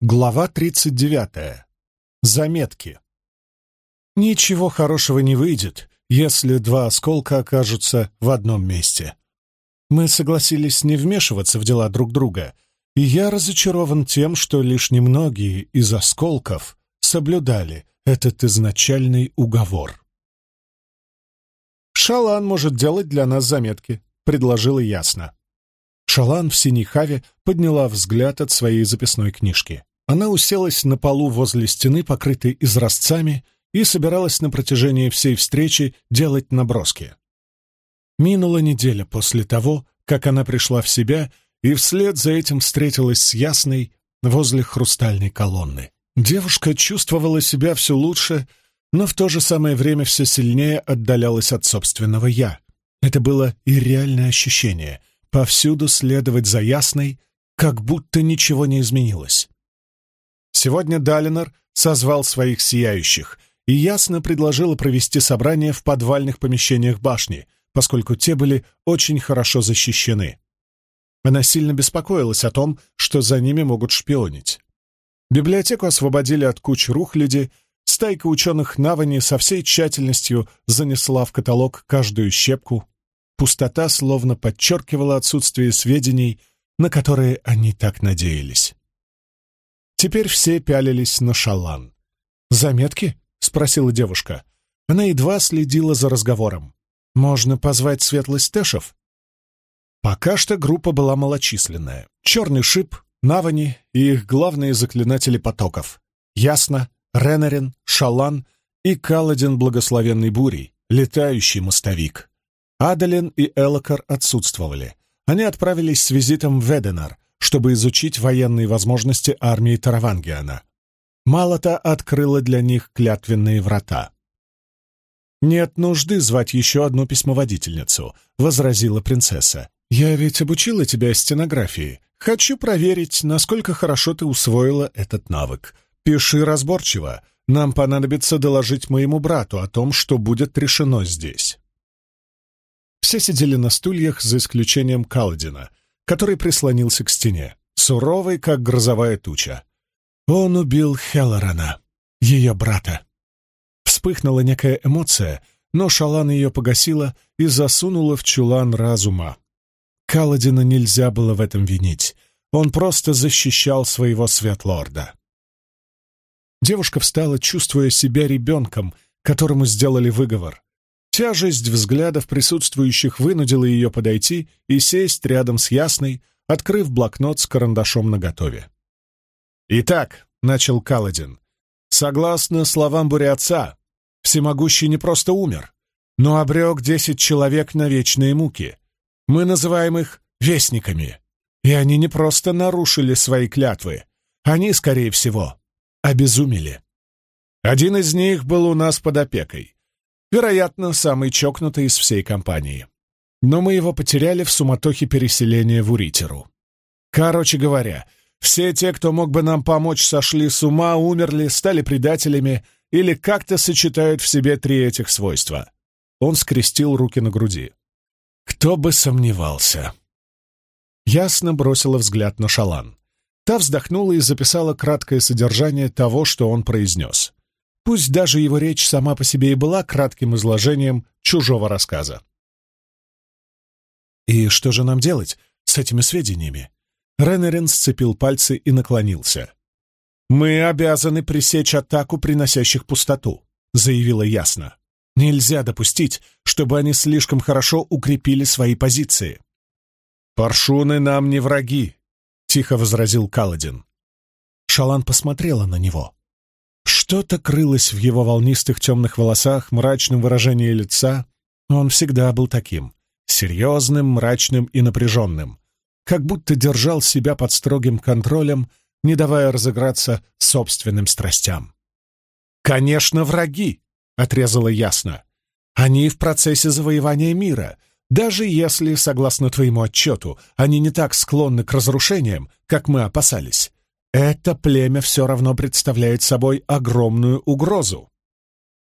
Глава 39. Заметки. Ничего хорошего не выйдет, если два осколка окажутся в одном месте. Мы согласились не вмешиваться в дела друг друга, и я разочарован тем, что лишь немногие из осколков соблюдали этот изначальный уговор. «Шалан может делать для нас заметки», — предложила ясно. Шалан в синей хаве подняла взгляд от своей записной книжки. Она уселась на полу возле стены, покрытой изразцами, и собиралась на протяжении всей встречи делать наброски. Минула неделя после того, как она пришла в себя, и вслед за этим встретилась с Ясной возле хрустальной колонны. Девушка чувствовала себя все лучше, но в то же самое время все сильнее отдалялась от собственного «я». Это было и реальное ощущение — повсюду следовать за Ясной, как будто ничего не изменилось. Сегодня Далинор созвал своих сияющих и ясно предложила провести собрание в подвальных помещениях башни, поскольку те были очень хорошо защищены. Она сильно беспокоилась о том, что за ними могут шпионить. Библиотеку освободили от куч рухляди, стайка ученых Навани со всей тщательностью занесла в каталог каждую щепку. Пустота словно подчеркивала отсутствие сведений, на которые они так надеялись. Теперь все пялились на шалан. «Заметки?» — спросила девушка. Она едва следила за разговором. «Можно позвать светлость Тэшев?» Пока что группа была малочисленная. Черный шип, Навани и их главные заклинатели потоков. Ясно, Ренарин, Шалан и Каладин Благословенной Бурей, летающий мостовик. Адалин и Элокар отсутствовали. Они отправились с визитом в Веденар, чтобы изучить военные возможности армии Таравангиана. Малата открыла для них клятвенные врата. «Нет нужды звать еще одну письмоводительницу», — возразила принцесса. «Я ведь обучила тебя стенографии. Хочу проверить, насколько хорошо ты усвоила этот навык. Пиши разборчиво. Нам понадобится доложить моему брату о том, что будет решено здесь». Все сидели на стульях, за исключением Калдина, который прислонился к стене, суровый, как грозовая туча. Он убил Хеллорана, ее брата. Вспыхнула некая эмоция, но Шалан ее погасила и засунула в чулан разума. Каладина нельзя было в этом винить. Он просто защищал своего светлорда. Девушка встала, чувствуя себя ребенком, которому сделали выговор. Тяжесть взглядов присутствующих вынудила ее подойти и сесть рядом с Ясной, открыв блокнот с карандашом наготове. «Итак», — начал Каладин, — «согласно словам Буриатца, всемогущий не просто умер, но обрек десять человек на вечные муки. Мы называем их вестниками, и они не просто нарушили свои клятвы, они, скорее всего, обезумели. Один из них был у нас под опекой, Вероятно, самый чокнутый из всей компании. Но мы его потеряли в суматохе переселения в Уритеру. Короче говоря, все те, кто мог бы нам помочь, сошли с ума, умерли, стали предателями или как-то сочетают в себе три этих свойства. Он скрестил руки на груди. Кто бы сомневался. Ясно бросила взгляд на Шалан. Та вздохнула и записала краткое содержание того, что он произнес. Пусть даже его речь сама по себе и была кратким изложением чужого рассказа. «И что же нам делать с этими сведениями?» Ренерин сцепил пальцы и наклонился. «Мы обязаны пресечь атаку приносящих пустоту», — заявила ясно. «Нельзя допустить, чтобы они слишком хорошо укрепили свои позиции». «Паршуны нам не враги», — тихо возразил Каладин. Шалан посмотрела на него. Что-то крылось в его волнистых темных волосах, мрачном выражении лица. Он всегда был таким, серьезным, мрачным и напряженным, как будто держал себя под строгим контролем, не давая разыграться собственным страстям. «Конечно, враги!» — отрезала ясно. «Они в процессе завоевания мира, даже если, согласно твоему отчету, они не так склонны к разрушениям, как мы опасались. Это племя все равно представляет собой огромную угрозу.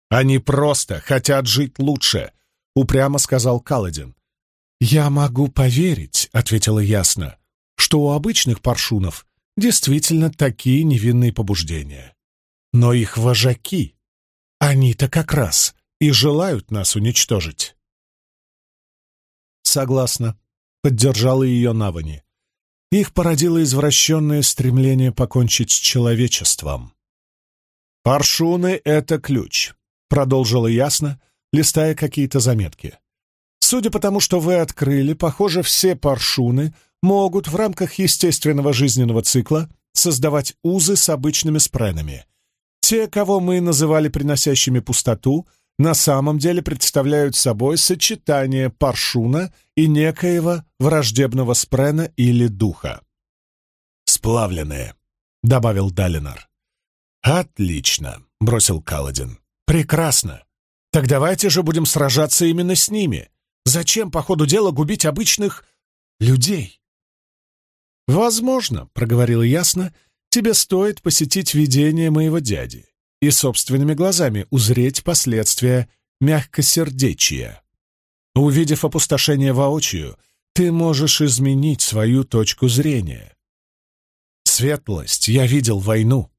Они просто хотят жить лучше, упрямо сказал Каладин. Я могу поверить, ответила ясно, что у обычных паршунов действительно такие невинные побуждения. Но их вожаки, они-то как раз и желают нас уничтожить. Согласна, поддержала ее Навани. Их породило извращенное стремление покончить с человечеством. «Паршуны — это ключ», — продолжила ясно, листая какие-то заметки. «Судя по тому, что вы открыли, похоже, все паршуны могут в рамках естественного жизненного цикла создавать узы с обычными спренами. Те, кого мы называли приносящими пустоту, на самом деле представляют собой сочетание паршуна и некоего враждебного спрена или духа. «Сплавленные», — добавил Далинар. «Отлично», — бросил Каладин. «Прекрасно. Так давайте же будем сражаться именно с ними. Зачем по ходу дела губить обычных людей?» «Возможно», — проговорил ясно, — «тебе стоит посетить видение моего дяди и собственными глазами узреть последствия мягкосердечия. Увидев опустошение воочию, ты можешь изменить свою точку зрения. Светлость, я видел войну.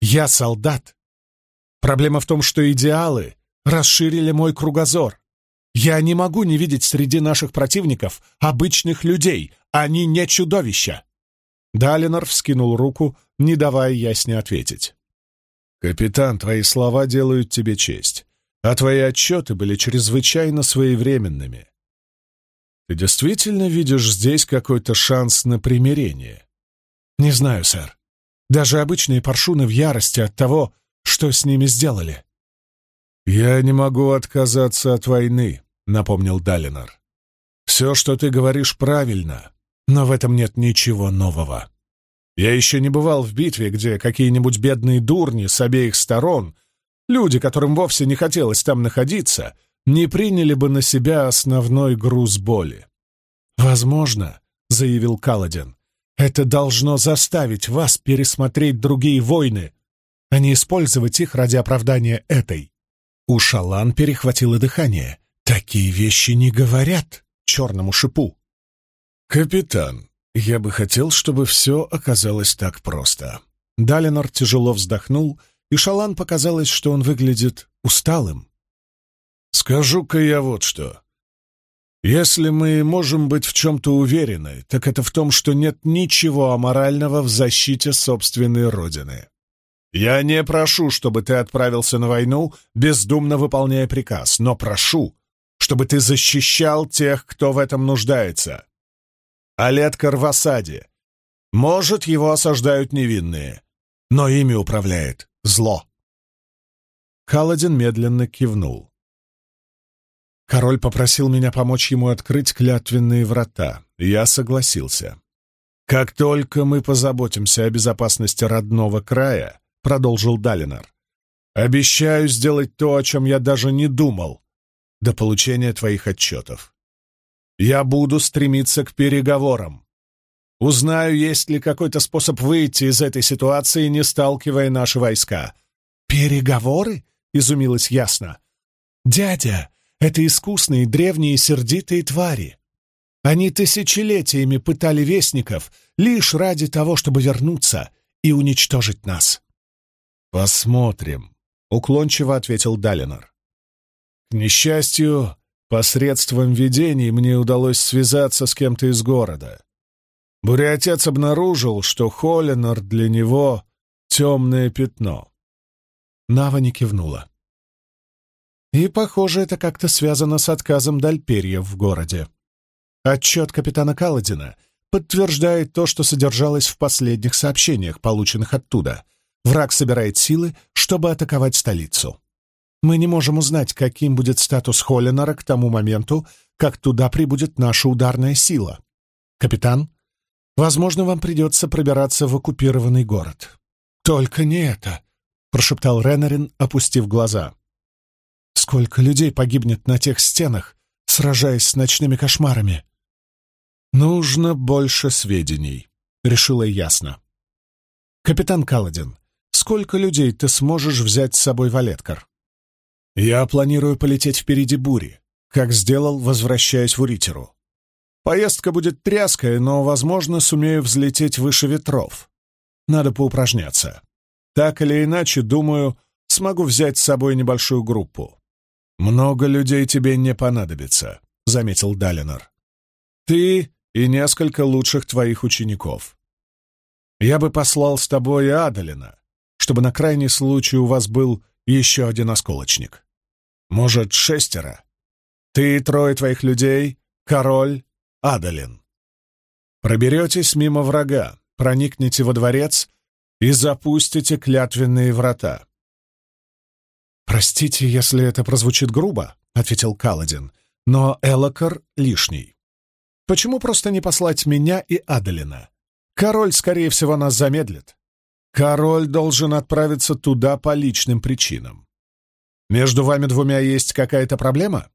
Я солдат. Проблема в том, что идеалы расширили мой кругозор. Я не могу не видеть среди наших противников обычных людей. Они не чудовища. Далинор вскинул руку, не давая ясне ответить. «Капитан, твои слова делают тебе честь, а твои отчеты были чрезвычайно своевременными. Ты действительно видишь здесь какой-то шанс на примирение?» «Не знаю, сэр. Даже обычные паршуны в ярости от того, что с ними сделали». «Я не могу отказаться от войны», — напомнил Далинар. «Все, что ты говоришь, правильно, но в этом нет ничего нового. Я еще не бывал в битве, где какие-нибудь бедные дурни с обеих сторон, люди, которым вовсе не хотелось там находиться, не приняли бы на себя основной груз боли. «Возможно», — заявил Каладин, — «это должно заставить вас пересмотреть другие войны, а не использовать их ради оправдания этой». У Шалан перехватило дыхание. «Такие вещи не говорят черному шипу». «Капитан», я бы хотел, чтобы все оказалось так просто. Далинор тяжело вздохнул, и Шалан показалось, что он выглядит усталым. «Скажу-ка я вот что. Если мы можем быть в чем-то уверены, так это в том, что нет ничего аморального в защите собственной родины. Я не прошу, чтобы ты отправился на войну, бездумно выполняя приказ, но прошу, чтобы ты защищал тех, кто в этом нуждается. Олеткар в осаде. Может, его осаждают невинные, но ими управляет зло. Каладин медленно кивнул. Король попросил меня помочь ему открыть клятвенные врата. Я согласился. «Как только мы позаботимся о безопасности родного края», — продолжил Далинар, «обещаю сделать то, о чем я даже не думал, до получения твоих отчетов. Я буду стремиться к переговорам. Узнаю, есть ли какой-то способ выйти из этой ситуации, не сталкивая наши войска. «Переговоры?» — изумилась ясно. «Дядя, это искусные, древние, сердитые твари. Они тысячелетиями пытали вестников лишь ради того, чтобы вернуться и уничтожить нас». «Посмотрим», — уклончиво ответил Далинор. «К несчастью, Посредством видений мне удалось связаться с кем-то из города. Буря-отец обнаружил, что Холлинар для него — темное пятно. Нава не кивнула. И, похоже, это как-то связано с отказом Дальперьев в городе. Отчет капитана Каладина подтверждает то, что содержалось в последних сообщениях, полученных оттуда. Враг собирает силы, чтобы атаковать столицу. Мы не можем узнать, каким будет статус Холлинора к тому моменту, как туда прибудет наша ударная сила. Капитан, возможно, вам придется пробираться в оккупированный город. Только не это, прошептал Ренарин, опустив глаза. Сколько людей погибнет на тех стенах, сражаясь с ночными кошмарами? Нужно больше сведений, решила ясно. Капитан Каладин, сколько людей ты сможешь взять с собой в Олеткар? Я планирую полететь впереди бури, как сделал, возвращаясь в Уритеру. Поездка будет тряская, но, возможно, сумею взлететь выше ветров. надо поупражняться. Так или иначе, думаю, смогу взять с собой небольшую группу. «Много людей тебе не понадобится», — заметил Далинор. «Ты и несколько лучших твоих учеников. Я бы послал с тобой Адалина, чтобы на крайний случай у вас был еще один осколочник. Может, шестеро? Ты и трое твоих людей, король, Адалин. Проберетесь мимо врага, проникнете во дворец и запустите клятвенные врата. «Простите, если это прозвучит грубо», — ответил Каладин, — «но Элокар лишний. Почему просто не послать меня и Адалина? Король, скорее всего, нас замедлит. Король должен отправиться туда по личным причинам. Между вами двумя есть какая-то проблема?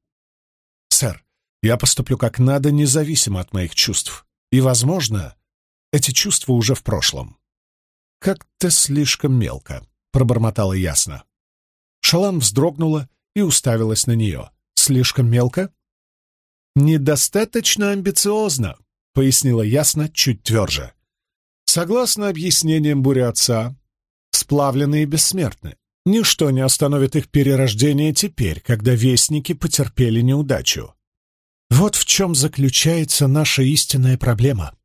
Сэр, я поступлю как надо, независимо от моих чувств. И, возможно, эти чувства уже в прошлом. «Как-то слишком мелко», — пробормотала ясно. Шалан вздрогнула и уставилась на нее. «Слишком мелко?» «Недостаточно амбициозно», — пояснила ясно, чуть тверже. Согласно объяснениям бури отца, сплавленные бессмертны. Ничто не остановит их перерождение теперь, когда вестники потерпели неудачу. Вот в чем заключается наша истинная проблема.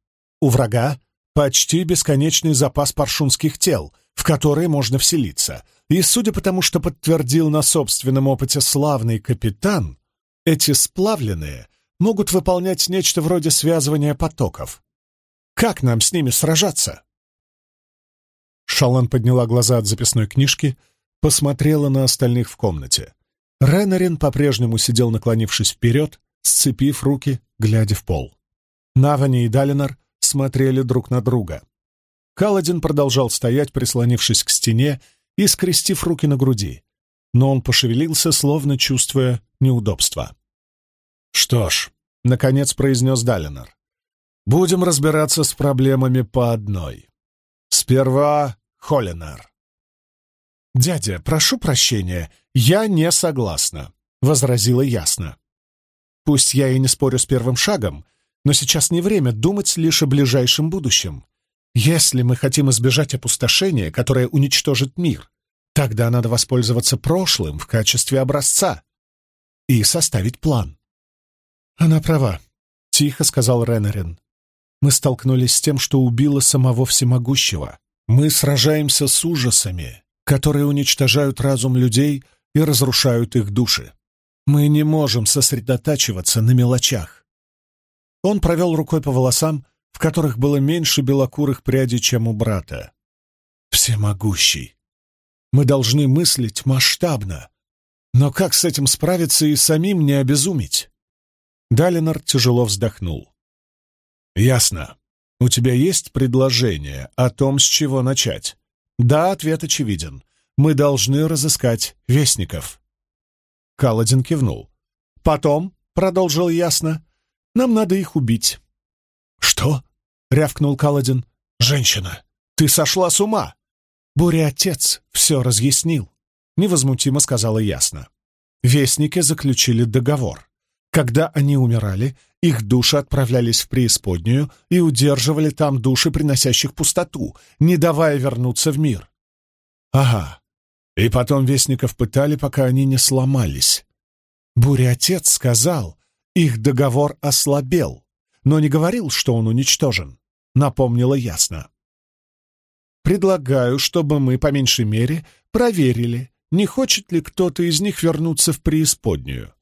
У врага почти бесконечный запас паршунских тел, в которые можно вселиться. И судя по тому, что подтвердил на собственном опыте славный капитан, эти сплавленные могут выполнять нечто вроде связывания потоков. Как нам с ними сражаться?» Шалан подняла глаза от записной книжки, посмотрела на остальных в комнате. Ренарин по-прежнему сидел, наклонившись вперед, сцепив руки, глядя в пол. Навани и Далинар смотрели друг на друга. Каладин продолжал стоять, прислонившись к стене и скрестив руки на груди, но он пошевелился, словно чувствуя неудобство. «Что ж», — наконец произнес Далинар, Будем разбираться с проблемами по одной. Сперва Холлинар. «Дядя, прошу прощения, я не согласна», — возразила ясно. «Пусть я и не спорю с первым шагом, но сейчас не время думать лишь о ближайшем будущем. Если мы хотим избежать опустошения, которое уничтожит мир, тогда надо воспользоваться прошлым в качестве образца и составить план». «Она права», — тихо сказал Ренарин. Мы столкнулись с тем, что убило самого всемогущего. Мы сражаемся с ужасами, которые уничтожают разум людей и разрушают их души. Мы не можем сосредотачиваться на мелочах. Он провел рукой по волосам, в которых было меньше белокурых прядей, чем у брата. Всемогущий. Мы должны мыслить масштабно. Но как с этим справиться и самим не обезумить? Далинор тяжело вздохнул. «Ясно. У тебя есть предложение о том, с чего начать?» «Да, ответ очевиден. Мы должны разыскать вестников». Каладин кивнул. «Потом», — продолжил ясно, — «нам надо их убить». «Что?» — рявкнул Каладин. «Женщина, ты сошла с ума!» «Буря-отец все разъяснил», — невозмутимо сказала ясно. Вестники заключили договор. Когда они умирали, их души отправлялись в преисподнюю и удерживали там души, приносящих пустоту, не давая вернуться в мир. Ага. И потом вестников пытали, пока они не сломались. Буря-отец сказал, их договор ослабел, но не говорил, что он уничтожен. Напомнила ясно. Предлагаю, чтобы мы, по меньшей мере, проверили, не хочет ли кто-то из них вернуться в преисподнюю.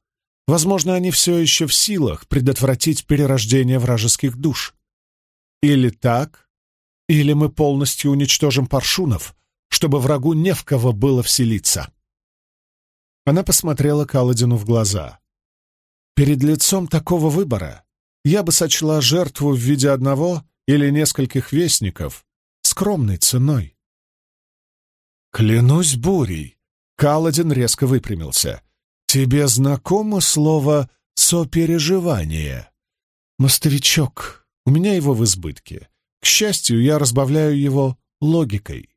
Возможно, они все еще в силах предотвратить перерождение вражеских душ. Или так, или мы полностью уничтожим паршунов, чтобы врагу не в кого было вселиться. Она посмотрела Каладину в глаза. Перед лицом такого выбора я бы сочла жертву в виде одного или нескольких вестников скромной ценой. «Клянусь бурей!» Каладин резко выпрямился. «Тебе знакомо слово «сопереживание»?» «Мостовичок, у меня его в избытке. К счастью, я разбавляю его логикой.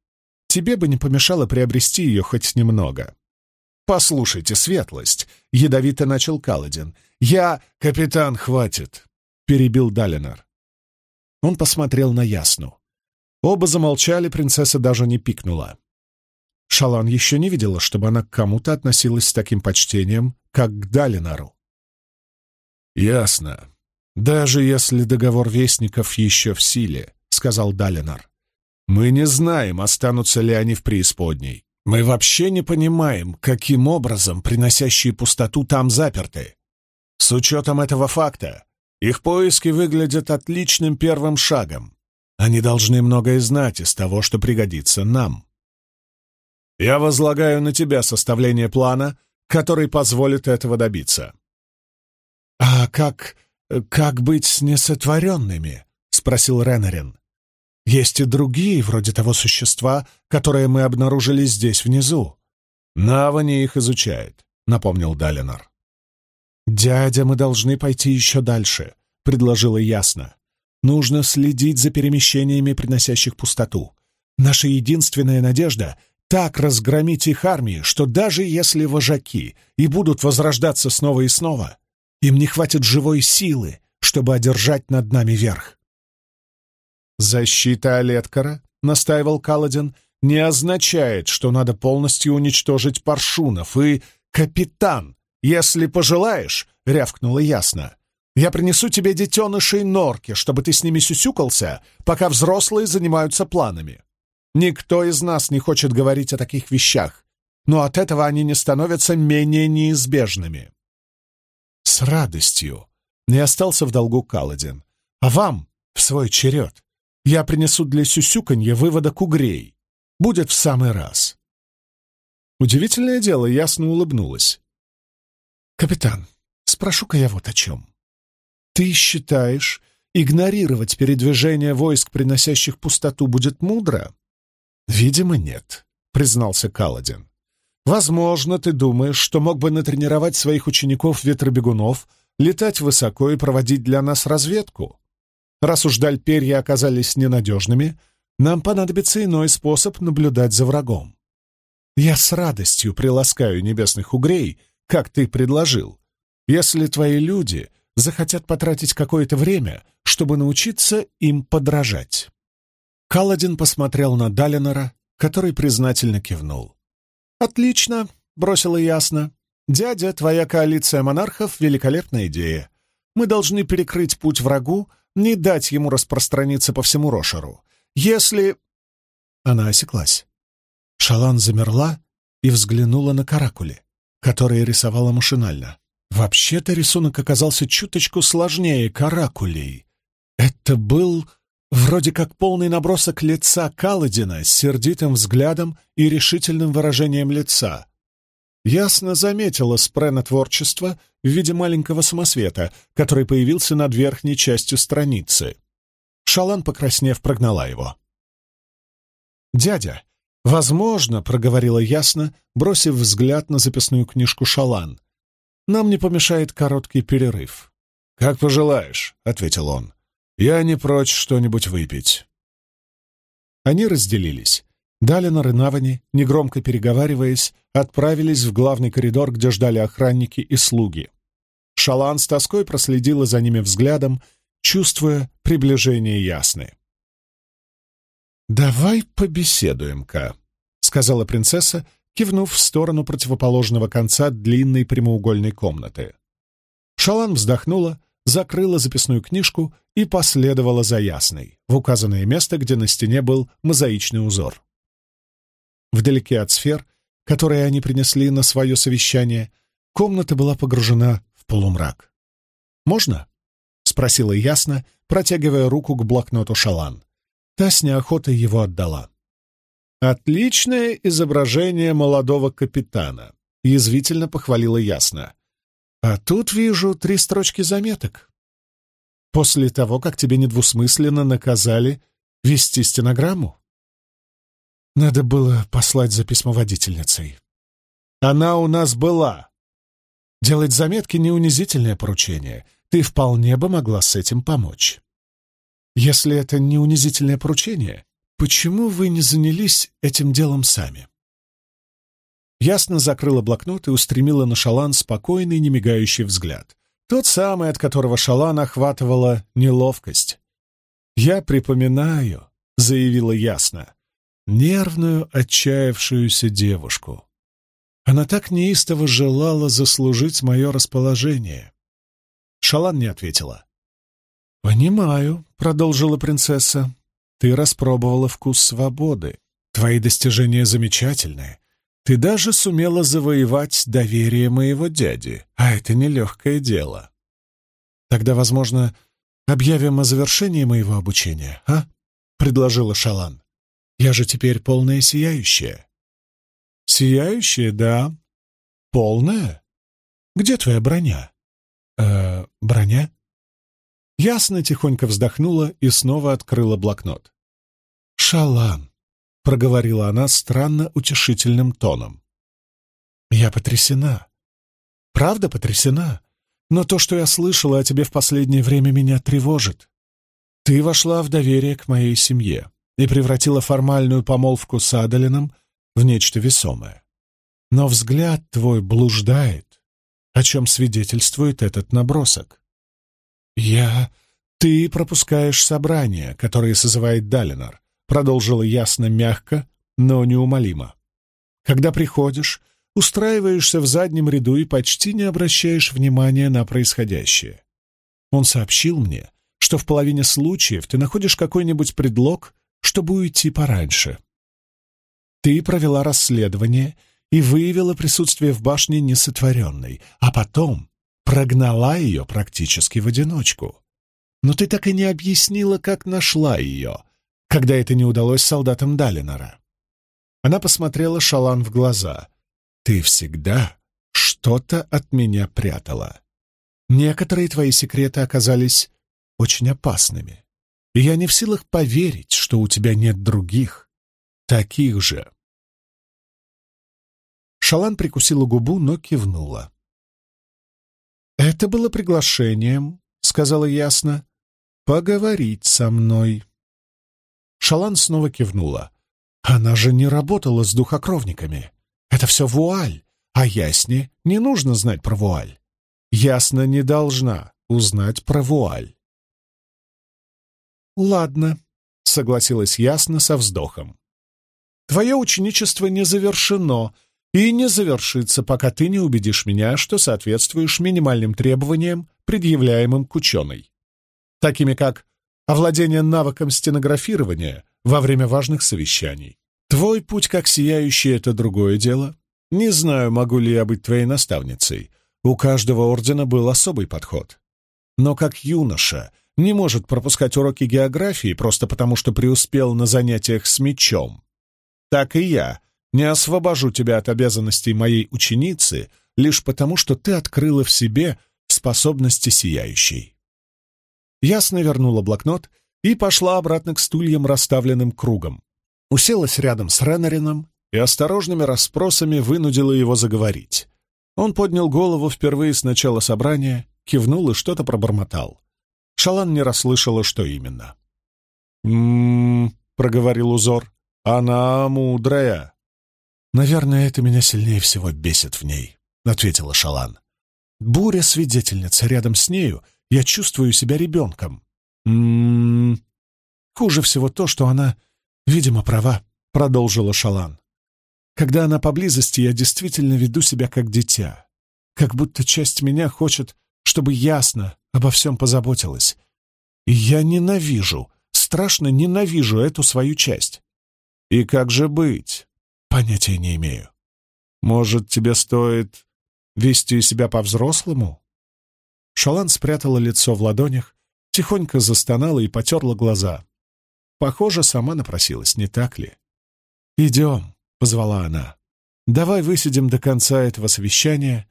Тебе бы не помешало приобрести ее хоть немного». «Послушайте, светлость!» — ядовито начал Каладин. «Я... Капитан, хватит!» — перебил Далинар. Он посмотрел на Ясну. Оба замолчали, принцесса даже не пикнула. Шалан еще не видела, чтобы она к кому-то относилась с таким почтением, как к Далинару. «Ясно. Даже если договор Вестников еще в силе», — сказал Далинар. «Мы не знаем, останутся ли они в преисподней. Мы вообще не понимаем, каким образом приносящие пустоту там заперты. С учетом этого факта, их поиски выглядят отличным первым шагом. Они должны многое знать из того, что пригодится нам. Я возлагаю на тебя составление плана, который позволит этого добиться. «А как... как быть с несотворенными?» — спросил Ренарин. «Есть и другие, вроде того существа, которые мы обнаружили здесь внизу. Навани их изучает», — напомнил Далинар. «Дядя, мы должны пойти еще дальше», — предложила ясно. «Нужно следить за перемещениями, приносящих пустоту. Наша единственная надежда — так разгромить их армии, что даже если вожаки и будут возрождаться снова и снова, им не хватит живой силы, чтобы одержать над нами верх». «Защита Олеткара», — настаивал Каладин, — «не означает, что надо полностью уничтожить паршунов и капитан, «Если пожелаешь», — рявкнула ясно, — «я принесу тебе детенышей норки, чтобы ты с ними сюсюкался, пока взрослые занимаются планами. Никто из нас не хочет говорить о таких вещах, но от этого они не становятся менее неизбежными». «С радостью», — не остался в долгу Каладин. «А вам, в свой черед, я принесу для сюсюканья выводок угрей. Будет в самый раз». Удивительное дело, ясно улыбнулась. «Капитан, спрошу-ка я вот о чем. Ты считаешь, игнорировать передвижение войск, приносящих пустоту, будет мудро?» «Видимо, нет», — признался Каладин. «Возможно, ты думаешь, что мог бы натренировать своих учеников-ветробегунов, летать высоко и проводить для нас разведку. Раз уж даль перья оказались ненадежными, нам понадобится иной способ наблюдать за врагом. Я с радостью приласкаю небесных угрей — как ты предложил, если твои люди захотят потратить какое-то время, чтобы научиться им подражать. Каладин посмотрел на Далинора, который признательно кивнул. «Отлично», — бросила ясно. «Дядя, твоя коалиция монархов — великолепная идея. Мы должны перекрыть путь врагу, не дать ему распространиться по всему Рошеру. Если...» Она осеклась. Шалан замерла и взглянула на каракули которые рисовала машинально. Вообще-то рисунок оказался чуточку сложнее каракулей. Это был вроде как полный набросок лица Каладина с сердитым взглядом и решительным выражением лица. Ясно заметила Спрена творчество в виде маленького самосвета, который появился над верхней частью страницы. Шалан, покраснев, прогнала его. «Дядя, «Возможно», — проговорила ясно, бросив взгляд на записную книжку «Шалан». «Нам не помешает короткий перерыв». «Как пожелаешь», — ответил он. «Я не прочь что-нибудь выпить». Они разделились. Далинор и Навани, негромко переговариваясь, отправились в главный коридор, где ждали охранники и слуги. Шалан с тоской проследила за ними взглядом, чувствуя приближение Ясны. «Давай побеседуем-ка», — сказала принцесса, кивнув в сторону противоположного конца длинной прямоугольной комнаты. Шалан вздохнула, закрыла записную книжку и последовала за Ясной, в указанное место, где на стене был мозаичный узор. Вдалеке от сфер, которые они принесли на свое совещание, комната была погружена в полумрак. «Можно?» — спросила Ясно, протягивая руку к блокноту Шалан. Та с неохотой его отдала. «Отличное изображение молодого капитана», — язвительно похвалила ясно. «А тут вижу три строчки заметок. После того, как тебе недвусмысленно наказали вести стенограмму?» Надо было послать за письмоводительницей. Она у нас была. Делать заметки — не унизительное поручение. Ты вполне бы могла с этим помочь. Если это не унизительное поручение, почему вы не занялись этим делом сами? Ясно закрыла блокнот и устремила на Шалан спокойный, немигающий взгляд. Тот самый, от которого Шалан охватывала неловкость. Я припоминаю, — заявила ясно. Нервную, отчаявшуюся девушку. Она так неистово желала заслужить мое расположение. Шалан не ответила. «Понимаю», — продолжила принцесса. «Ты распробовала вкус свободы. Твои достижения замечательные. Ты даже сумела завоевать доверие моего дяди, а это нелегкое дело. Тогда, возможно, объявим о завершении моего обучения, а?» — предложила Шалан. «Я же теперь полная сияющая». «Сияющая, да. Полная? Где твоя броня?» «Э, броня?» Ясно тихонько вздохнула и снова открыла блокнот. «Шалан», — проговорила она странно утешительным тоном. «Я потрясена. Правда потрясена. Но то, что я слышала о тебе в последнее время, меня тревожит. Ты вошла в доверие к моей семье и превратила формальную помолвку с Адалином в нечто весомое. Но взгляд твой блуждает, о чем свидетельствует этот набросок. Я... Ты пропускаешь собрание, которое созывает Далинор, продолжила ясно, мягко, но неумолимо. Когда приходишь, устраиваешься в заднем ряду и почти не обращаешь внимания на происходящее. Он сообщил мне, что в половине случаев ты находишь какой-нибудь предлог, чтобы уйти пораньше. Ты провела расследование и выявила присутствие в башне несотворенной, а потом прогнала ее практически в одиночку. Но ты так и не объяснила, как нашла ее, когда это не удалось солдатам Далинора. Она посмотрела Шалан в глаза. «Ты всегда что-то от меня прятала. Некоторые твои секреты оказались очень опасными, и я не в силах поверить, что у тебя нет других, таких же». Шалан прикусила губу, но кивнула. «Это было приглашением», — сказала ясно, — «поговорить со мной». Шалан снова кивнула. «Она же не работала с духокровниками. Это все вуаль, а Ясне не нужно знать про вуаль. Ясно не должна узнать про вуаль». «Ладно», — согласилась Ясно со вздохом. «Твое ученичество не завершено, и не завершится, пока ты не убедишь меня, что соответствуешь минимальным требованиям, предъявляемым к ученой, такими как овладение навыком стенографирования во время важных совещаний. Твой путь как сияющий — это другое дело. Не знаю, могу ли я быть твоей наставницей. У каждого ордена был особый подход. Но как юноша не может пропускать уроки географии просто потому, что преуспел на занятиях с мечом, так и я не освобожу тебя от обязанностей моей ученицы лишь потому, что ты открыла в себе способности сияющей. Ясно вернула блокнот и пошла обратно к стульям, расставленным кругом. Уселась рядом с Ренарином и осторожными расспросами вынудила его заговорить. Он поднял голову впервые с начала собрания, кивнул и что-то пробормотал. Шалан не расслышала, что именно. «М-м-м», проговорил узор, — «она мудрая». «Наверное, это меня сильнее всего бесит в ней», — ответила Шалан. «Буря свидетельница рядом с нею, я чувствую себя ребенком. М -м -м. Хуже всего то, что она, видимо, права», — продолжила Шалан. «Когда она поблизости, я действительно веду себя как дитя, как будто часть меня хочет, чтобы ясно обо всем позаботилась. И я ненавижу, страшно ненавижу эту свою часть. И как же быть?» Понятия не имею. Может, тебе стоит вести себя по-взрослому? Шалан спрятала лицо в ладонях, тихонько застонала и потерла глаза. Похоже, сама напросилась, не так ли? «Идем», — позвала она. «Давай высидим до конца этого совещания.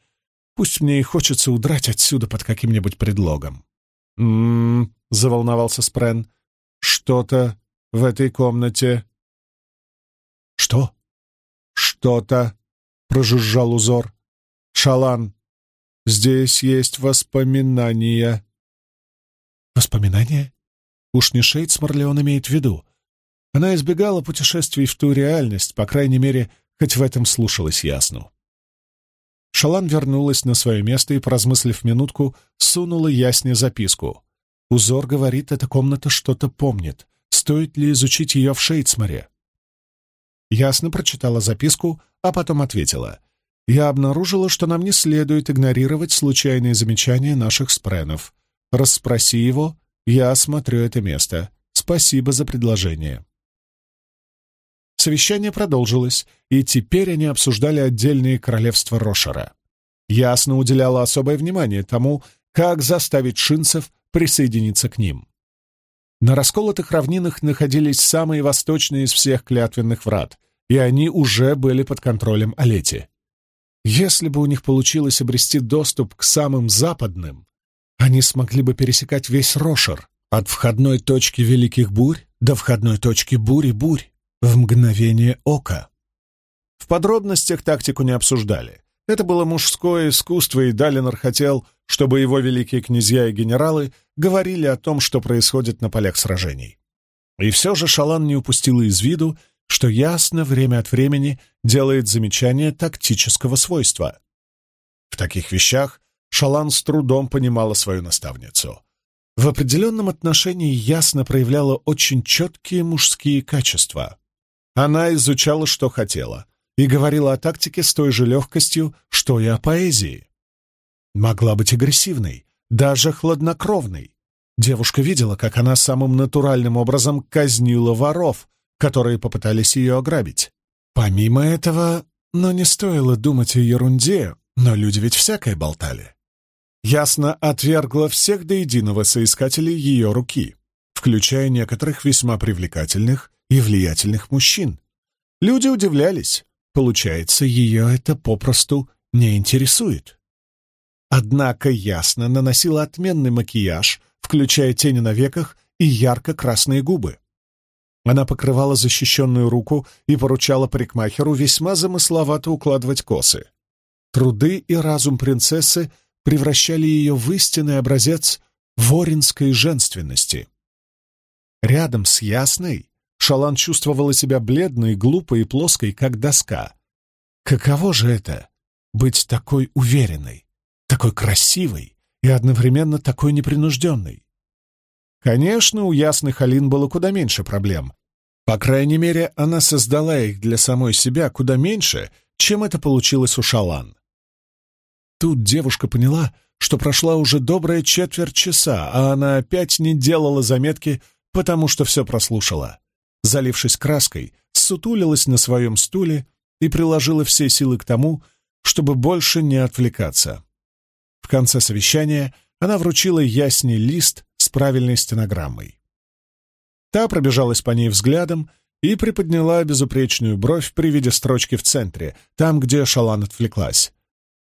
Пусть мне и хочется удрать отсюда под каким-нибудь предлогом». «М-м-м», заволновался Спрен. «Что-то в этой комнате...» «Что?» «Что-то», — прожужжал узор. «Шалан, здесь есть воспоминания». «Воспоминания?» Уж не Шейдсмор он имеет в виду? Она избегала путешествий в ту реальность, по крайней мере, хоть в этом слушалась ясну. Шалан вернулась на свое место и, поразмыслив минутку, сунула ясне записку. «Узор говорит, эта комната что-то помнит. стоит ли изучить ее в Шейцмаре. Ясно прочитала записку, а потом ответила. «Я обнаружила, что нам не следует игнорировать случайные замечания наших спренов. Расспроси его, я осмотрю это место. Спасибо за предложение». Совещание продолжилось, и теперь они обсуждали отдельные королевства Рошера. Ясно уделяла особое внимание тому, как заставить шинцев присоединиться к ним. На расколотых равнинах находились самые восточные из всех клятвенных врат, и они уже были под контролем Олети. Если бы у них получилось обрести доступ к самым западным, они смогли бы пересекать весь Рошер, от входной точки Великих Бурь до входной точки Бури-Бурь в мгновение ока. В подробностях тактику не обсуждали. Это было мужское искусство, и Далинор хотел, чтобы его великие князья и генералы говорили о том, что происходит на полях сражений. И все же Шалан не упустила из виду, что ясно время от времени делает замечания тактического свойства. В таких вещах Шалан с трудом понимала свою наставницу. В определенном отношении ясно проявляла очень четкие мужские качества. Она изучала, что хотела, и говорила о тактике с той же легкостью, что и о поэзии. Могла быть агрессивной, даже хладнокровной. Девушка видела, как она самым натуральным образом казнила воров, которые попытались ее ограбить. Помимо этого, но не стоило думать о ерунде, но люди ведь всякое болтали. Ясно отвергла всех до единого соискателей ее руки, включая некоторых весьма привлекательных и влиятельных мужчин. Люди удивлялись. Получается, ее это попросту не интересует. Однако ясно наносила отменный макияж, включая тени на веках и ярко-красные губы. Она покрывала защищенную руку и поручала парикмахеру весьма замысловато укладывать косы. Труды и разум принцессы превращали ее в истинный образец воринской женственности. Рядом с Ясной Шалан чувствовала себя бледной, глупой и плоской, как доска. Каково же это — быть такой уверенной, такой красивой и одновременно такой непринужденной? Конечно, у ясных Алин было куда меньше проблем. По крайней мере, она создала их для самой себя куда меньше, чем это получилось у Шалан. Тут девушка поняла, что прошла уже добрая четверть часа, а она опять не делала заметки, потому что все прослушала залившись краской, сутулилась на своем стуле и приложила все силы к тому, чтобы больше не отвлекаться. В конце совещания она вручила Ясне лист правильной стенограммой. Та пробежалась по ней взглядом и приподняла безупречную бровь при виде строчки в центре, там, где Шалан отвлеклась.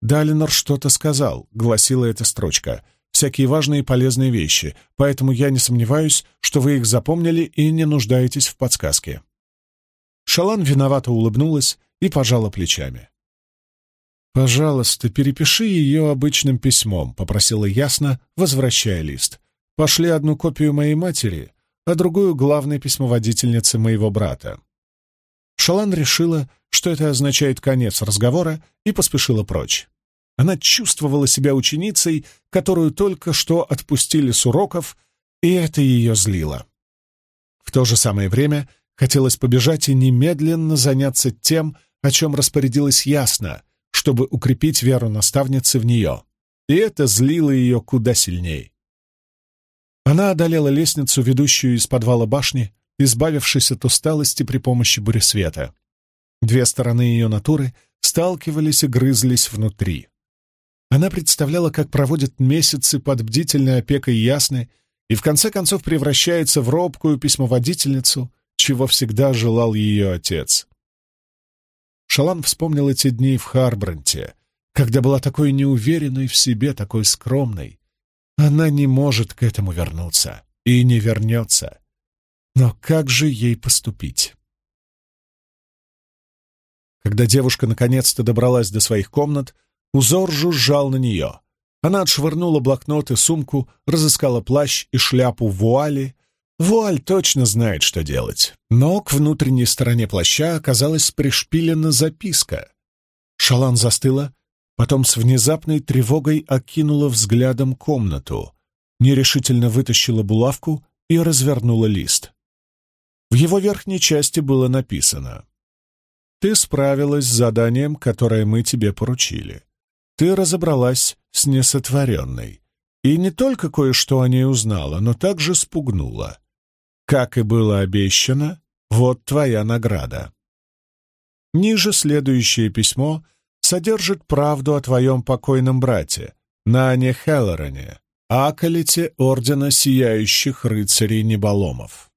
«Далинор что-то сказал», — гласила эта строчка — всякие важные и полезные вещи, поэтому я не сомневаюсь, что вы их запомнили и не нуждаетесь в подсказке». Шалан виновато улыбнулась и пожала плечами. «Пожалуйста, перепиши ее обычным письмом», — попросила ясно, возвращая лист. «Пошли одну копию моей матери, а другую — главной письмоводительнице моего брата». Шалан решила, что это означает конец разговора, и поспешила прочь. Она чувствовала себя ученицей, которую только что отпустили с уроков, и это ее злило. В то же самое время хотелось побежать и немедленно заняться тем, о чем распорядилась ясно, чтобы укрепить веру наставницы в нее. И это злило ее куда сильнее. Она одолела лестницу, ведущую из подвала башни, избавившись от усталости при помощи буресвета. Две стороны ее натуры сталкивались и грызлись внутри. Она представляла, как проводит месяцы под бдительной опекой Ясны и в конце концов превращается в робкую письмоводительницу, чего всегда желал ее отец. Шалан вспомнил эти дни в Харбранте, когда была такой неуверенной в себе, такой скромной. Она не может к этому вернуться и не вернется. Но как же ей поступить? Когда девушка наконец-то добралась до своих комнат, Узор жужжал на нее. Она отшвырнула блокнот и сумку, разыскала плащ и шляпу вуали. Вуаль точно знает, что делать. Но к внутренней стороне плаща оказалась пришпилена записка. Шалан застыла, потом с внезапной тревогой окинула взглядом комнату, нерешительно вытащила булавку и развернула лист. В его верхней части было написано «Ты справилась с заданием, которое мы тебе поручили. Ты разобралась с несотворенной. И не только кое-что о ней узнала, но также спугнула. Как и было обещано, вот твоя награда». Ниже следующее письмо содержит правду о твоем покойном брате, Нане Хеллорене, аколите Ордена Сияющих Рыцарей Неболомов.